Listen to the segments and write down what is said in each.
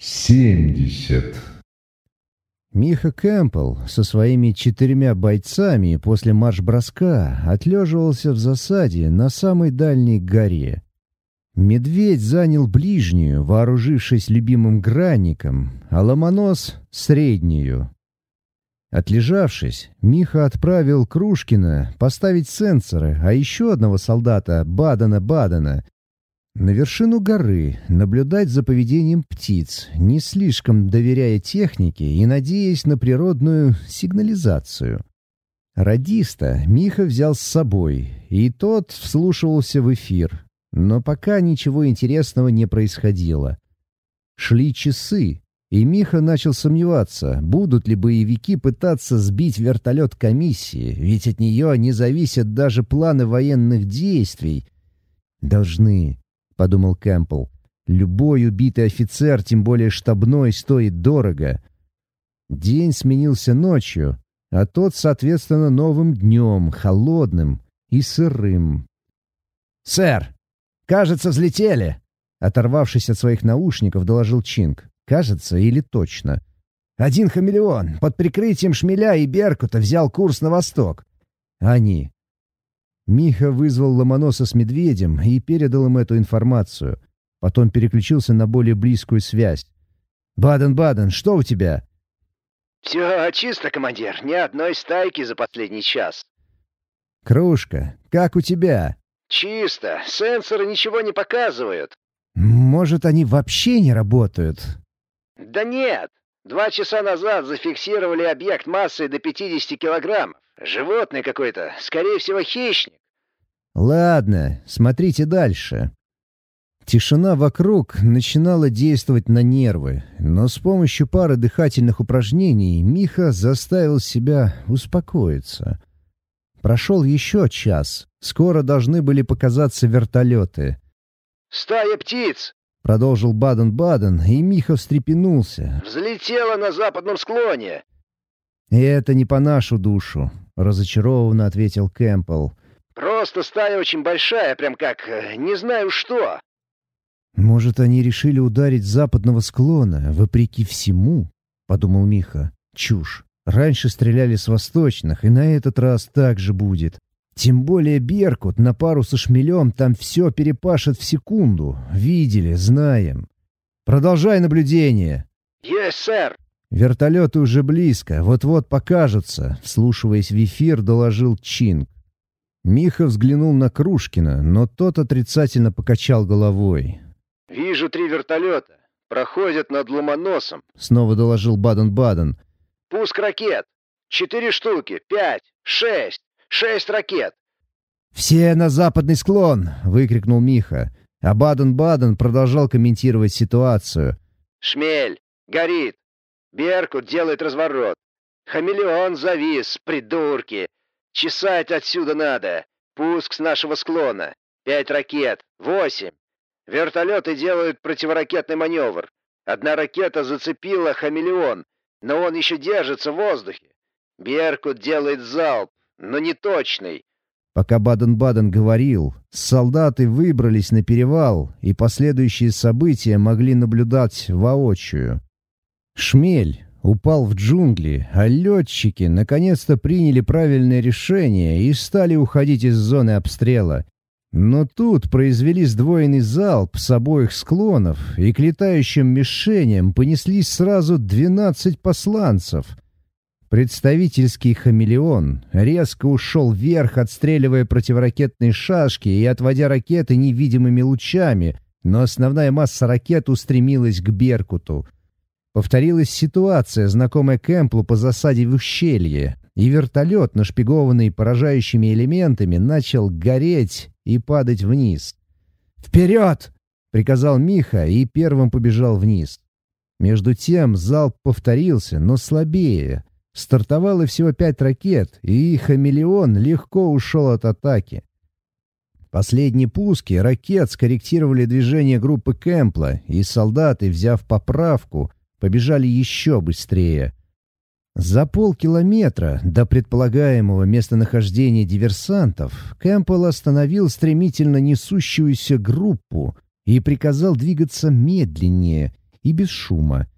Семьдесят. Миха Кэмпбелл со своими четырьмя бойцами после марш-броска отлеживался в засаде на самой дальней горе. Медведь занял ближнюю, вооружившись любимым гранником, а ломонос — среднюю. Отлежавшись, Миха отправил Крушкина поставить сенсоры, а еще одного солдата, Бадена-Бадена, на вершину горы, наблюдать за поведением птиц, не слишком доверяя технике и надеясь на природную сигнализацию. Радиста Миха взял с собой, и тот вслушивался в эфир, но пока ничего интересного не происходило. Шли часы, и Миха начал сомневаться, будут ли боевики пытаться сбить вертолет комиссии, ведь от нее не зависят даже планы военных действий. Должны, подумал Кэмпбелл. Любой убитый офицер, тем более штабной, стоит дорого. День сменился ночью, а тот, соответственно, новым днем, холодным и сырым. «Сэр, кажется, взлетели!» Оторвавшись от своих наушников, доложил Чинг. «Кажется или точно?» «Один хамелеон под прикрытием шмеля и беркута взял курс на восток. Они. Миха вызвал Ломоноса с медведем и передал им эту информацию. Потом переключился на более близкую связь. «Баден-Баден, что у тебя?» «Все чисто, командир. Ни одной стайки за последний час». «Кружка, как у тебя?» «Чисто. Сенсоры ничего не показывают». «Может, они вообще не работают?» «Да нет. Два часа назад зафиксировали объект массой до 50 килограммов. Животное какое-то, скорее всего, хищник. Ладно, смотрите дальше. Тишина вокруг начинала действовать на нервы, но с помощью пары дыхательных упражнений Миха заставил себя успокоиться. Прошел еще час. Скоро должны были показаться вертолеты. «Стая птиц!» — продолжил Баден-Баден, и Миха встрепенулся. «Взлетела на западном склоне!» «Это не по нашу душу», — разочарованно ответил Кэмпбелл. «Просто стая очень большая, прям как... Э, не знаю что». «Может, они решили ударить с западного склона, вопреки всему?» — подумал Миха. «Чушь. Раньше стреляли с восточных, и на этот раз так же будет. Тем более Беркут на пару со шмелем там все перепашет в секунду. Видели, знаем. Продолжай наблюдение». «Есть, сэр!» «Вертолеты уже близко, вот-вот покажутся», — вслушиваясь в эфир, доложил Чинг. Миха взглянул на Крушкина, но тот отрицательно покачал головой. «Вижу три вертолета. Проходят над Ломоносом», — снова доложил Баден-Баден. «Пуск ракет. Четыре штуки. Пять. Шесть. Шесть ракет». «Все на западный склон!» — выкрикнул Миха. А Баден-Баден продолжал комментировать ситуацию. «Шмель! Горит! Беркут делает разворот. Хамелеон завис, придурки. Чесать отсюда надо. Пуск с нашего склона. Пять ракет. Восемь. Вертолеты делают противоракетный маневр. Одна ракета зацепила хамелеон, но он еще держится в воздухе. Беркут делает залп, но не точный. Пока Баден-Баден говорил, солдаты выбрались на перевал, и последующие события могли наблюдать воочию. Шмель упал в джунгли, а летчики наконец-то приняли правильное решение и стали уходить из зоны обстрела. Но тут произвели сдвоенный залп с обоих склонов, и к летающим мишеням понеслись сразу двенадцать посланцев. Представительский хамелеон резко ушел вверх, отстреливая противоракетные шашки и отводя ракеты невидимыми лучами, но основная масса ракет устремилась к «Беркуту». Повторилась ситуация, знакомая Кэмплу по засаде в ущелье, и вертолет, нашпигованный поражающими элементами, начал гореть и падать вниз. «Вперед!» — приказал Миха и первым побежал вниз. Между тем залп повторился, но слабее. Стартовало всего пять ракет, и «Хамелеон» легко ушел от атаки. Последние пуски ракет скорректировали движение группы Кэмпла, и солдаты, взяв поправку, побежали еще быстрее. За полкилометра до предполагаемого местонахождения диверсантов Кэмпбелл остановил стремительно несущуюся группу и приказал двигаться медленнее и без шума.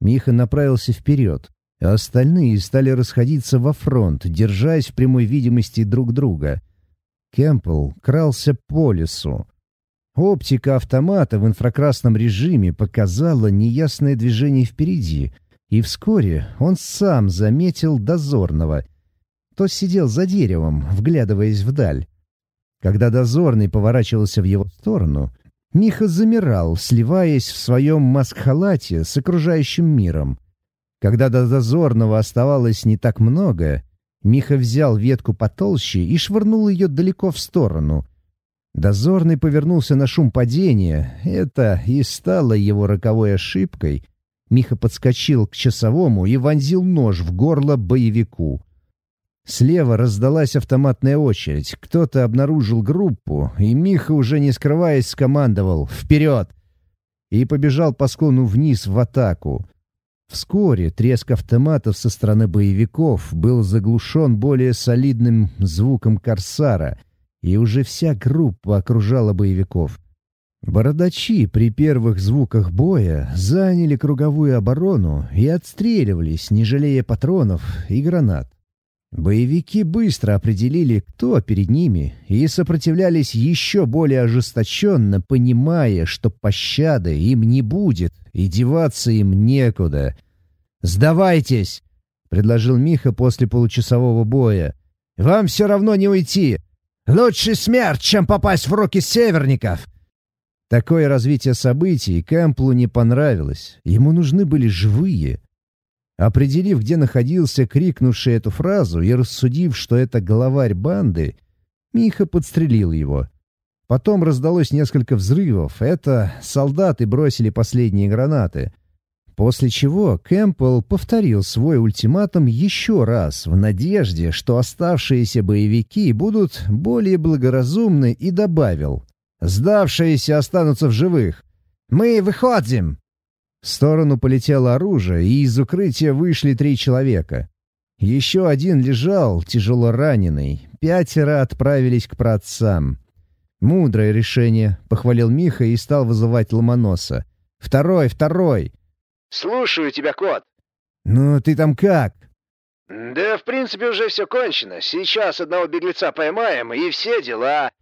Миха направился вперед, а остальные стали расходиться во фронт, держась в прямой видимости друг друга. Кэмпбелл крался по лесу. Оптика автомата в инфракрасном режиме показала неясное движение впереди, и вскоре он сам заметил дозорного. Тот сидел за деревом, вглядываясь вдаль. Когда дозорный поворачивался в его сторону, Миха замирал, сливаясь в своем маск-халате с окружающим миром. Когда до дозорного оставалось не так много, Миха взял ветку потолще и швырнул ее далеко в сторону. Дозорный повернулся на шум падения. Это и стало его роковой ошибкой. Миха подскочил к часовому и вонзил нож в горло боевику. Слева раздалась автоматная очередь. Кто-то обнаружил группу, и Миха, уже не скрываясь, скомандовал «Вперед!» и побежал по склону вниз в атаку. Вскоре треск автоматов со стороны боевиков был заглушен более солидным звуком «Корсара», и уже вся группа окружала боевиков. Бородачи при первых звуках боя заняли круговую оборону и отстреливались, не жалея патронов и гранат. Боевики быстро определили, кто перед ними, и сопротивлялись еще более ожесточенно, понимая, что пощады им не будет и деваться им некуда. «Сдавайтесь!» — предложил Миха после получасового боя. «Вам все равно не уйти! Лучше смерть, чем попасть в руки северников!» Такое развитие событий Кэмплу не понравилось. Ему нужны были живые. Определив, где находился крикнувший эту фразу и рассудив, что это главарь банды, Миха подстрелил его. Потом раздалось несколько взрывов. Это солдаты бросили последние гранаты. После чего Кэмпбелл повторил свой ультиматум еще раз, в надежде, что оставшиеся боевики будут более благоразумны, и добавил «Сдавшиеся останутся в живых. Мы выходим!» В сторону полетело оружие, и из укрытия вышли три человека. Еще один лежал, тяжело раненый. Пятеро отправились к праотцам. «Мудрое решение», — похвалил Миха и стал вызывать Ломоноса. «Второй, второй!» «Слушаю тебя, кот». «Ну, ты там как?» «Да, в принципе, уже все кончено. Сейчас одного беглеца поймаем, и все дела».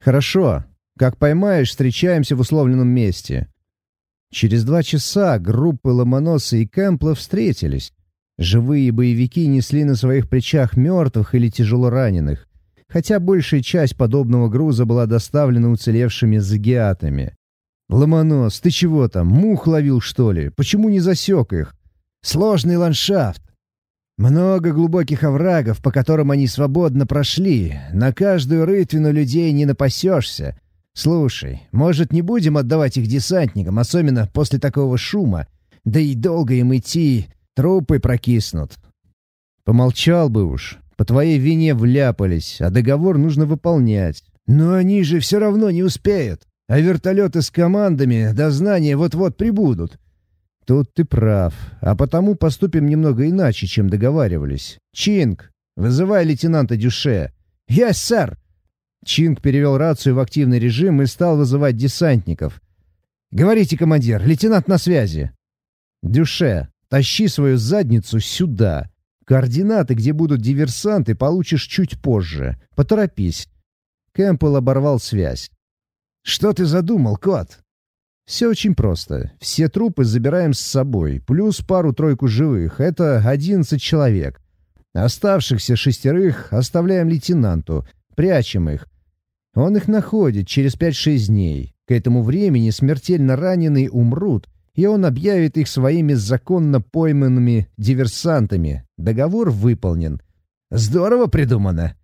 «Хорошо. Как поймаешь, встречаемся в условленном месте». Через два часа группы Ломоноса и Кэмпла встретились. Живые боевики несли на своих плечах мертвых или тяжело раненых, хотя большая часть подобного груза была доставлена уцелевшими загиатами. «Ломонос, ты чего там, мух ловил, что ли? Почему не засек их? Сложный ландшафт. Много глубоких оврагов, по которым они свободно прошли. На каждую рытвину людей не напасешься. Слушай, может, не будем отдавать их десантникам, особенно после такого шума? Да и долго им идти, трупы прокиснут». «Помолчал бы уж. По твоей вине вляпались, а договор нужно выполнять. Но они же все равно не успеют а вертолеты с командами до знания вот-вот прибудут. Тут ты прав, а потому поступим немного иначе, чем договаривались. Чинг, вызывай лейтенанта Дюше. Yes, сэр. Чинг перевел рацию в активный режим и стал вызывать десантников. «Говорите, командир, лейтенант на связи». «Дюше, тащи свою задницу сюда. Координаты, где будут диверсанты, получишь чуть позже. Поторопись». Кэмпбелл оборвал связь. «Что ты задумал, кот?» «Все очень просто. Все трупы забираем с собой, плюс пару-тройку живых. Это одиннадцать человек. Оставшихся шестерых оставляем лейтенанту, прячем их. Он их находит через пять-шесть дней. К этому времени смертельно раненые умрут, и он объявит их своими законно пойманными диверсантами. Договор выполнен. Здорово придумано.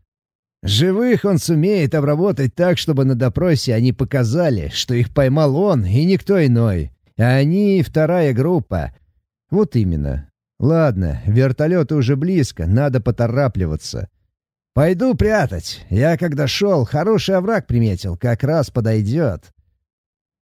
Живых он сумеет обработать так, чтобы на допросе они показали, что их поймал он и никто иной. А они — вторая группа. Вот именно. Ладно, вертолеты уже близко, надо поторапливаться. Пойду прятать. Я, когда шел, хороший овраг приметил, как раз подойдет.